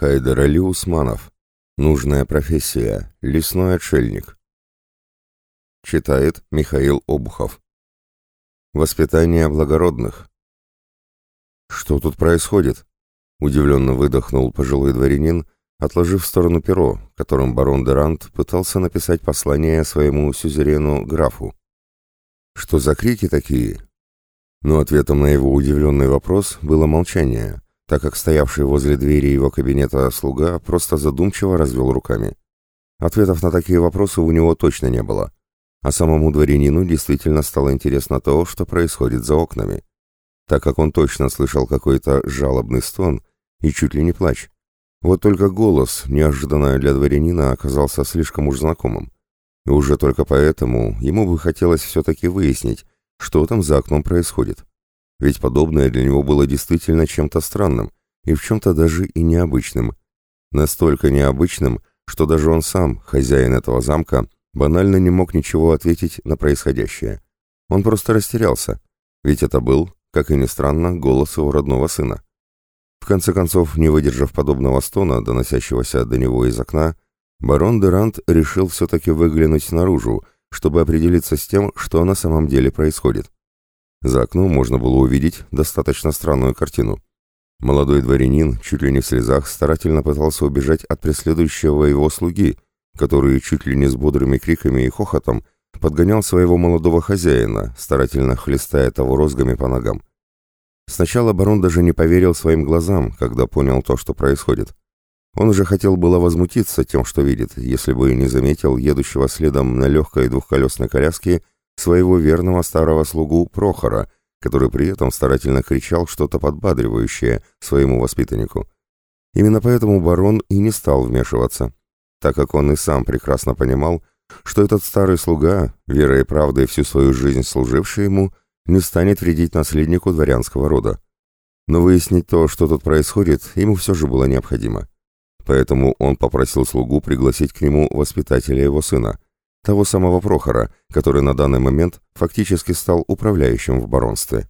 Хайдер Али Усманов. Нужная профессия. Лесной отшельник. Читает Михаил Обухов. Воспитание благородных. Что тут происходит? Удивленно выдохнул пожилой дворянин, отложив в сторону перо, которым барон Дерант пытался написать послание своему сюзерену графу. Что за крики такие? Но ответом на его удивленный вопрос было молчание, так как стоявший возле двери его кабинета слуга просто задумчиво развел руками. Ответов на такие вопросы у него точно не было. А самому дворянину действительно стало интересно то, что происходит за окнами, так как он точно слышал какой-то жалобный стон и чуть ли не плач. Вот только голос, неожиданно для дворянина, оказался слишком уж знакомым. И уже только поэтому ему бы хотелось все-таки выяснить, что там за окном происходит. Ведь подобное для него было действительно чем-то странным и в чем-то даже и необычным. Настолько необычным, что даже он сам, хозяин этого замка, банально не мог ничего ответить на происходящее. Он просто растерялся, ведь это был, как и ни странно, голос его родного сына. В конце концов, не выдержав подобного стона, доносящегося до него из окна, барон Дерант решил все-таки выглянуть наружу, чтобы определиться с тем, что на самом деле происходит. За окном можно было увидеть достаточно странную картину. Молодой дворянин, чуть ли не в слезах, старательно пытался убежать от преследующего его слуги, который чуть ли не с бодрыми криками и хохотом подгонял своего молодого хозяина, старательно хлестая того розгами по ногам. Сначала барон даже не поверил своим глазам, когда понял то, что происходит. Он уже хотел было возмутиться тем, что видит, если бы не заметил едущего следом на легкой двухколесной коляске своего верного старого слугу Прохора, который при этом старательно кричал что-то подбадривающее своему воспитаннику. Именно поэтому барон и не стал вмешиваться, так как он и сам прекрасно понимал, что этот старый слуга, верой и правдой всю свою жизнь служивший ему, не станет вредить наследнику дворянского рода. Но выяснить то, что тут происходит, ему все же было необходимо. Поэтому он попросил слугу пригласить к нему воспитателя его сына – того самого Прохора, который на данный момент фактически стал управляющим в баронстве.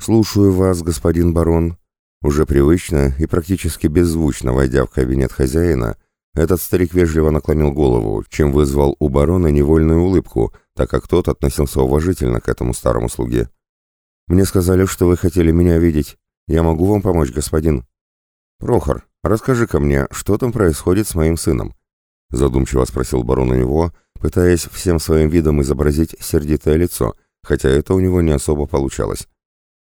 «Слушаю вас, господин барон». Уже привычно и практически беззвучно войдя в кабинет хозяина, этот старик вежливо наклонил голову, чем вызвал у барона невольную улыбку, так как тот относился уважительно к этому старому слуге. «Мне сказали, что вы хотели меня видеть. Я могу вам помочь, господин?» «Прохор, расскажи-ка мне, что там происходит с моим сыном?» Задумчиво спросил барон у него, пытаясь всем своим видом изобразить сердитое лицо, хотя это у него не особо получалось.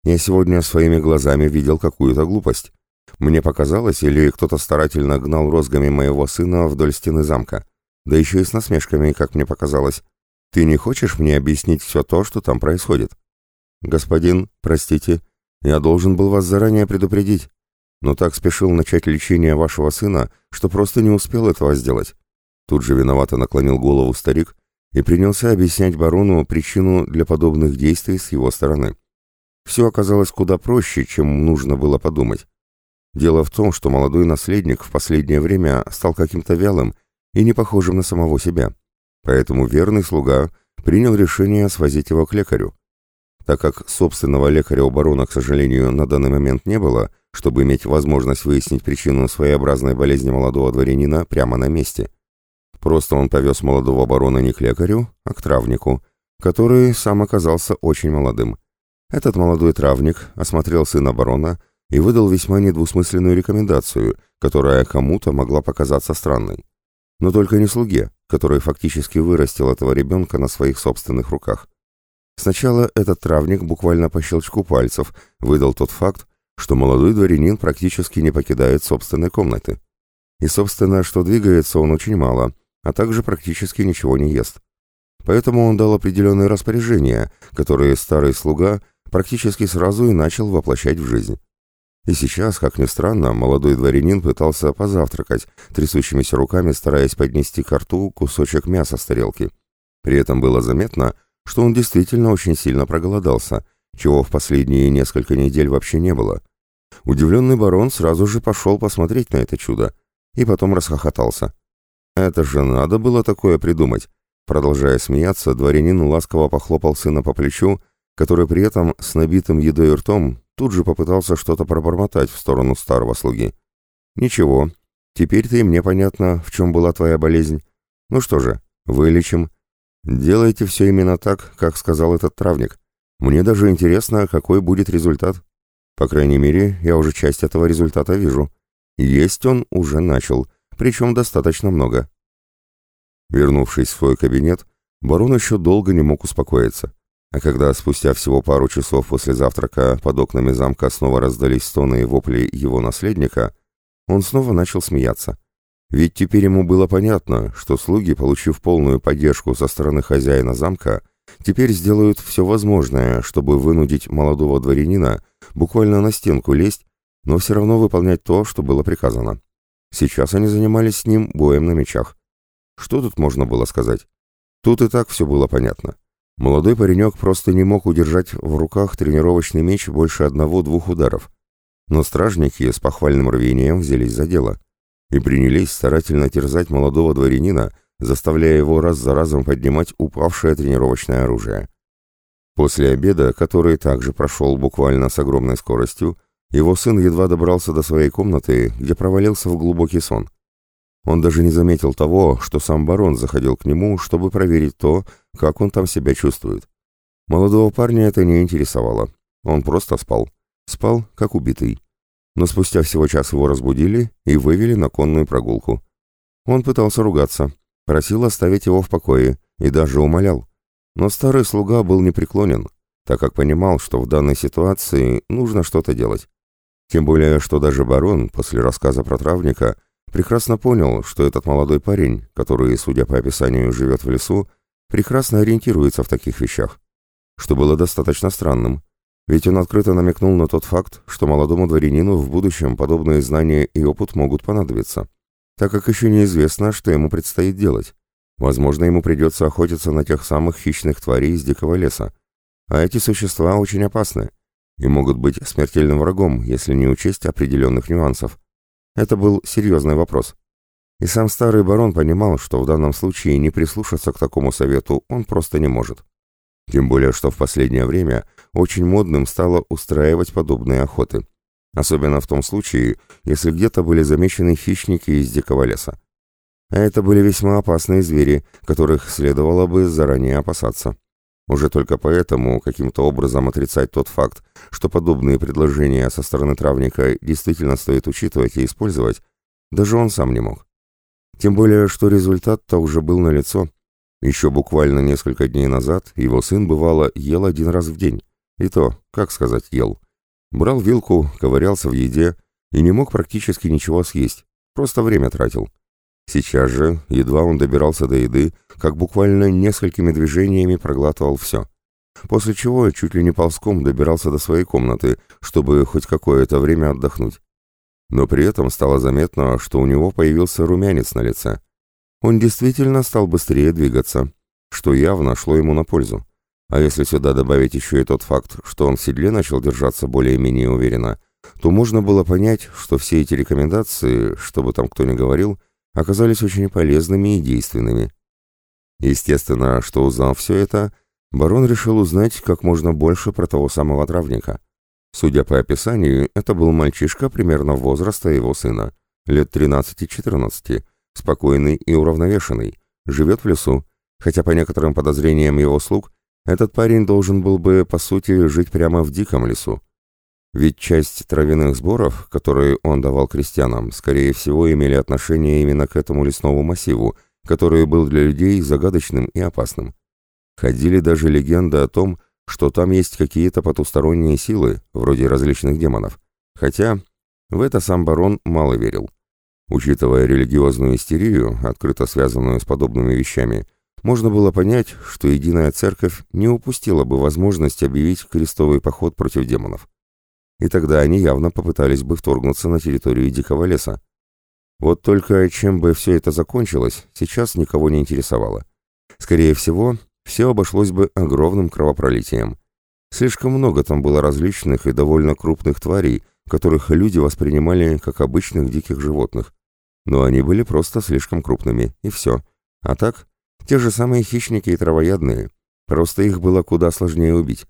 Я сегодня своими глазами видел какую-то глупость. Мне показалось, или кто-то старательно гнал розгами моего сына вдоль стены замка. Да еще и с насмешками, как мне показалось. Ты не хочешь мне объяснить все то, что там происходит? Господин, простите, я должен был вас заранее предупредить, но так спешил начать лечение вашего сына, что просто не успел этого сделать. Тут же виновато наклонил голову старик и принялся объяснять барону причину для подобных действий с его стороны. Все оказалось куда проще, чем нужно было подумать. Дело в том, что молодой наследник в последнее время стал каким-то вялым и не похожим на самого себя. Поэтому верный слуга принял решение свозить его к лекарю. Так как собственного лекаря у барона, к сожалению, на данный момент не было, чтобы иметь возможность выяснить причину своеобразной болезни молодого дворянина прямо на месте – Просто он повез молодого барона не к лекарю, а к травнику, который сам оказался очень молодым. Этот молодой травник осмотрел сына барона и выдал весьма недвусмысленную рекомендацию, которая кому-то могла показаться странной. Но только не слуге, который фактически вырастил этого ребенка на своих собственных руках. Сначала этот травник буквально по щелчку пальцев выдал тот факт, что молодой дворянин практически не покидает собственной комнаты. И, собственно, что двигается он очень мало – а также практически ничего не ест. Поэтому он дал определенные распоряжения, которые старый слуга практически сразу и начал воплощать в жизнь. И сейчас, как ни странно, молодой дворянин пытался позавтракать, трясущимися руками стараясь поднести к рту кусочек мяса с тарелки. При этом было заметно, что он действительно очень сильно проголодался, чего в последние несколько недель вообще не было. Удивленный барон сразу же пошел посмотреть на это чудо и потом расхохотался. Это же надо было такое придумать. Продолжая смеяться, дворянин ласково похлопал сына по плечу, который при этом с набитым едой ртом тут же попытался что-то пробормотать в сторону старого слуги. Ничего, теперь-то и мне понятно, в чем была твоя болезнь. Ну что же, вылечим. Делайте все именно так, как сказал этот травник. Мне даже интересно, какой будет результат. По крайней мере, я уже часть этого результата вижу. Есть он уже начал, причем достаточно много. Вернувшись в свой кабинет, барон еще долго не мог успокоиться. А когда спустя всего пару часов после завтрака под окнами замка снова раздались стоны и вопли его наследника, он снова начал смеяться. Ведь теперь ему было понятно, что слуги, получив полную поддержку со стороны хозяина замка, теперь сделают все возможное, чтобы вынудить молодого дворянина буквально на стенку лезть, но все равно выполнять то, что было приказано. Сейчас они занимались с ним боем на мечах. Что тут можно было сказать? Тут и так все было понятно. Молодой паренек просто не мог удержать в руках тренировочный меч больше одного-двух ударов. Но стражники с похвальным рвением взялись за дело и принялись старательно терзать молодого дворянина, заставляя его раз за разом поднимать упавшее тренировочное оружие. После обеда, который также прошел буквально с огромной скоростью, его сын едва добрался до своей комнаты, где провалился в глубокий сон. Он даже не заметил того, что сам барон заходил к нему, чтобы проверить то, как он там себя чувствует. Молодого парня это не интересовало. Он просто спал. Спал, как убитый. Но спустя всего час его разбудили и вывели на конную прогулку. Он пытался ругаться, просил оставить его в покое и даже умолял. Но старый слуга был непреклонен, так как понимал, что в данной ситуации нужно что-то делать. Тем более, что даже барон после рассказа про травника прекрасно понял, что этот молодой парень, который, судя по описанию, живет в лесу, прекрасно ориентируется в таких вещах, что было достаточно странным, ведь он открыто намекнул на тот факт, что молодому дворянину в будущем подобные знания и опыт могут понадобиться, так как еще неизвестно, что ему предстоит делать. Возможно, ему придется охотиться на тех самых хищных тварей из дикого леса, а эти существа очень опасны и могут быть смертельным врагом, если не учесть определенных нюансов. Это был серьезный вопрос. И сам старый барон понимал, что в данном случае не прислушаться к такому совету он просто не может. Тем более, что в последнее время очень модным стало устраивать подобные охоты. Особенно в том случае, если где-то были замечены хищники из дикого леса. А это были весьма опасные звери, которых следовало бы заранее опасаться. Уже только поэтому каким-то образом отрицать тот факт, что подобные предложения со стороны травника действительно стоит учитывать и использовать, даже он сам не мог. Тем более, что результат-то уже был налицо. Еще буквально несколько дней назад его сын, бывало, ел один раз в день. И то, как сказать, ел. Брал вилку, ковырялся в еде и не мог практически ничего съесть, просто время тратил. Сейчас же, едва он добирался до еды, как буквально несколькими движениями проглатывал все. После чего чуть ли не ползком добирался до своей комнаты, чтобы хоть какое-то время отдохнуть. Но при этом стало заметно, что у него появился румянец на лице. Он действительно стал быстрее двигаться, что явно шло ему на пользу. А если сюда добавить еще и тот факт, что он в седле начал держаться более-менее уверенно, то можно было понять, что все эти рекомендации, что бы там кто ни говорил, оказались очень полезными и действенными. Естественно, что узнав все это, барон решил узнать как можно больше про того самого травника. Судя по описанию, это был мальчишка примерно возраста его сына, лет 13-14, спокойный и уравновешенный, живет в лесу, хотя по некоторым подозрениям его слуг, этот парень должен был бы, по сути, жить прямо в диком лесу. Ведь часть травяных сборов, которые он давал крестьянам, скорее всего, имели отношение именно к этому лесному массиву, который был для людей загадочным и опасным. Ходили даже легенды о том, что там есть какие-то потусторонние силы, вроде различных демонов. Хотя в это сам барон мало верил. Учитывая религиозную истерию, открыто связанную с подобными вещами, можно было понять, что единая церковь не упустила бы возможность объявить крестовый поход против демонов и тогда они явно попытались бы вторгнуться на территорию дикого леса. Вот только чем бы все это закончилось, сейчас никого не интересовало. Скорее всего, все обошлось бы огромным кровопролитием. Слишком много там было различных и довольно крупных тварей, которых люди воспринимали как обычных диких животных. Но они были просто слишком крупными, и все. А так, те же самые хищники и травоядные. Просто их было куда сложнее убить.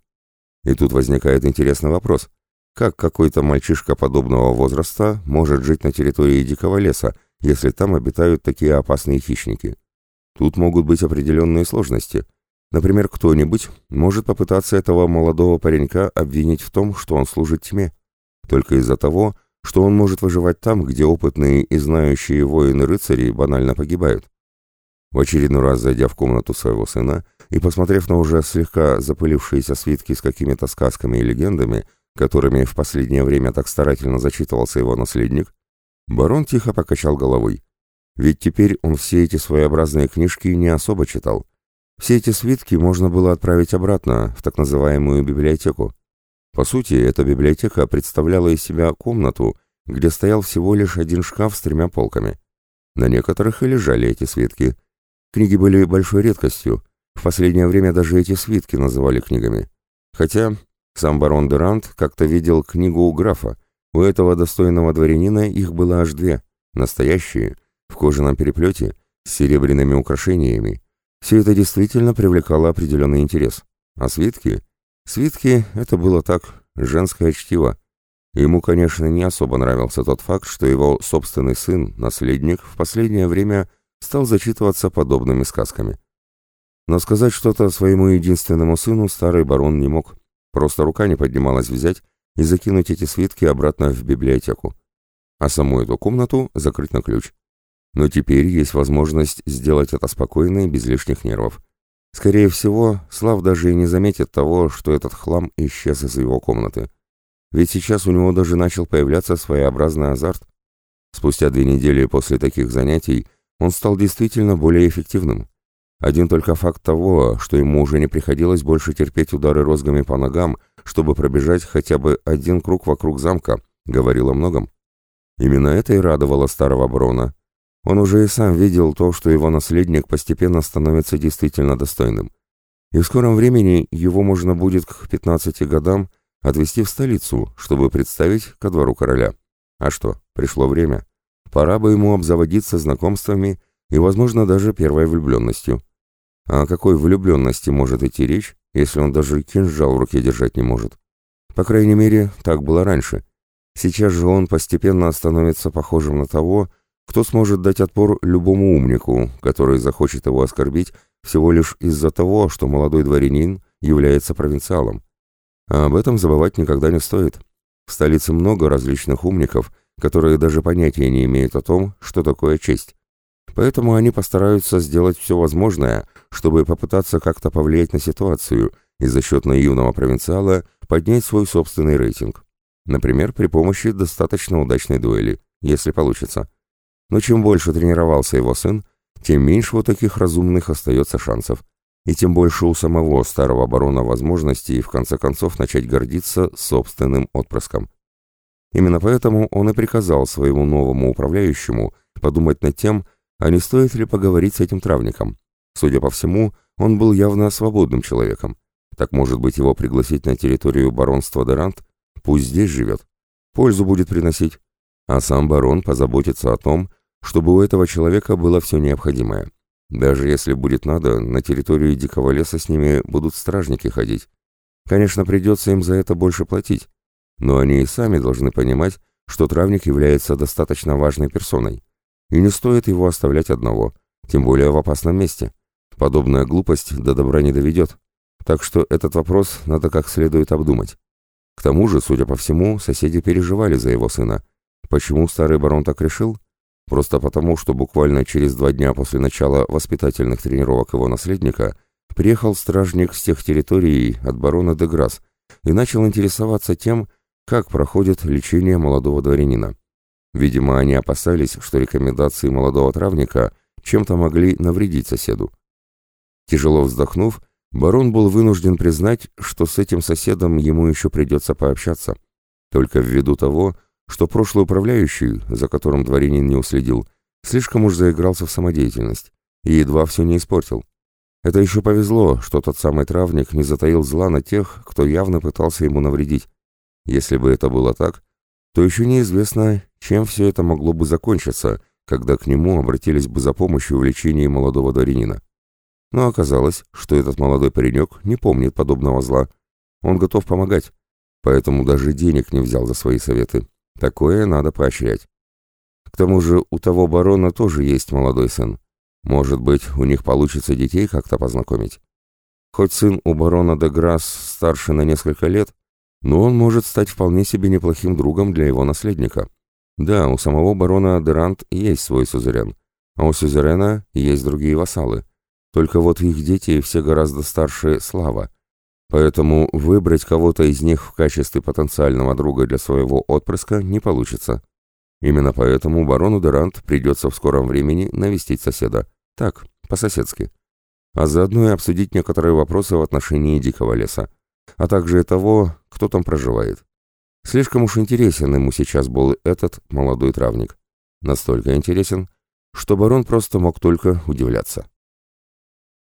И тут возникает интересный вопрос. Как какой-то мальчишка подобного возраста может жить на территории дикого леса, если там обитают такие опасные хищники. Тут могут быть определенные сложности. Например, кто-нибудь может попытаться этого молодого паренька обвинить в том, что он служит тьме, только из-за того, что он может выживать там, где опытные и знающие воины-рыцари банально погибают. В очередной раз зайдя в комнату своего сына и посмотрев на уже слегка запылившиеся свитки с какими-то сказками и легендами, которыми в последнее время так старательно зачитывался его наследник, барон тихо покачал головой. Ведь теперь он все эти своеобразные книжки не особо читал. Все эти свитки можно было отправить обратно, в так называемую библиотеку. По сути, эта библиотека представляла из себя комнату, где стоял всего лишь один шкаф с тремя полками. На некоторых и лежали эти свитки. Книги были большой редкостью. В последнее время даже эти свитки называли книгами. Хотя сам барон Дерант как-то видел книгу у графа. У этого достойного дворянина их было аж две. Настоящие, в кожаном переплете, с серебряными украшениями. Все это действительно привлекало определенный интерес. А свитки? Свитки — это было так, женское чтиво. Ему, конечно, не особо нравился тот факт, что его собственный сын, наследник, в последнее время стал зачитываться подобными сказками. Но сказать что-то своему единственному сыну старый барон не мог. Просто рука не поднималась взять и закинуть эти свитки обратно в библиотеку. А саму эту комнату закрыть на ключ. Но теперь есть возможность сделать это спокойно и без лишних нервов. Скорее всего, Слав даже и не заметит того, что этот хлам исчез из его комнаты. Ведь сейчас у него даже начал появляться своеобразный азарт. Спустя две недели после таких занятий он стал действительно более эффективным. Один только факт того, что ему уже не приходилось больше терпеть удары розгами по ногам, чтобы пробежать хотя бы один круг вокруг замка, говорил о многом. Именно это и радовало старого барона. Он уже и сам видел то, что его наследник постепенно становится действительно достойным. И в скором времени его можно будет к 15 годам отвезти в столицу, чтобы представить ко двору короля. А что, пришло время. Пора бы ему обзаводиться знакомствами и, возможно, даже первой влюбленностью. О какой влюбленности может идти речь, если он даже кинжал в руке держать не может? По крайней мере, так было раньше. Сейчас же он постепенно становится похожим на того, кто сможет дать отпор любому умнику, который захочет его оскорбить всего лишь из-за того, что молодой дворянин является провинциалом. А об этом забывать никогда не стоит. В столице много различных умников, которые даже понятия не имеют о том, что такое честь. Поэтому они постараются сделать все возможное, чтобы попытаться как-то повлиять на ситуацию и за счет наивного провинциала поднять свой собственный рейтинг. Например, при помощи достаточно удачной дуэли, если получится. Но чем больше тренировался его сын, тем меньше у таких разумных остается шансов, и тем больше у самого старого барона возможностей в конце концов начать гордиться собственным отпрыском. Именно поэтому он и приказал своему новому управляющему подумать над тем, а не стоит ли поговорить с этим травником. Судя по всему, он был явно свободным человеком. Так может быть его пригласить на территорию баронства Дерант? Пусть здесь живет. Пользу будет приносить. А сам барон позаботится о том, чтобы у этого человека было все необходимое. Даже если будет надо, на территорию дикого леса с ними будут стражники ходить. Конечно, придется им за это больше платить, но они и сами должны понимать, что травник является достаточно важной персоной, и не стоит его оставлять одного, тем более в опасном месте. Подобная глупость до добра не доведет, так что этот вопрос надо как следует обдумать. К тому же, судя по всему, соседи переживали за его сына. Почему старый барон так решил? Просто потому, что буквально через два дня после начала воспитательных тренировок его наследника приехал стражник с тех территорий от барона Деграсс и начал интересоваться тем, как проходит лечение молодого дворянина. Видимо, они опасались, что рекомендации молодого травника чем-то могли навредить соседу. Тяжело вздохнув, барон был вынужден признать, что с этим соседом ему еще придется пообщаться. Только ввиду того, что прошлый управляющий, за которым дворянин не уследил, слишком уж заигрался в самодеятельность и едва все не испортил. Это еще повезло, что тот самый травник не затаил зла на тех, кто явно пытался ему навредить. Если бы это было так, то еще неизвестно, чем все это могло бы закончиться, когда к нему обратились бы за помощью в лечении молодого дворянина. Но оказалось, что этот молодой паренек не помнит подобного зла. Он готов помогать, поэтому даже денег не взял за свои советы. Такое надо поощрять. К тому же у того барона тоже есть молодой сын. Может быть, у них получится детей как-то познакомить. Хоть сын у барона де Грасс старше на несколько лет, но он может стать вполне себе неплохим другом для его наследника. Да, у самого барона Дерант есть свой сюзерен, а у сюзерена есть другие вассалы. Только вот их дети все гораздо старше Слава, поэтому выбрать кого-то из них в качестве потенциального друга для своего отпрыска не получится. Именно поэтому барону Дерант придется в скором времени навестить соседа. Так, по-соседски. А заодно и обсудить некоторые вопросы в отношении дикого леса, а также и того, кто там проживает. Слишком уж интересен ему сейчас был этот молодой травник. Настолько интересен, что барон просто мог только удивляться.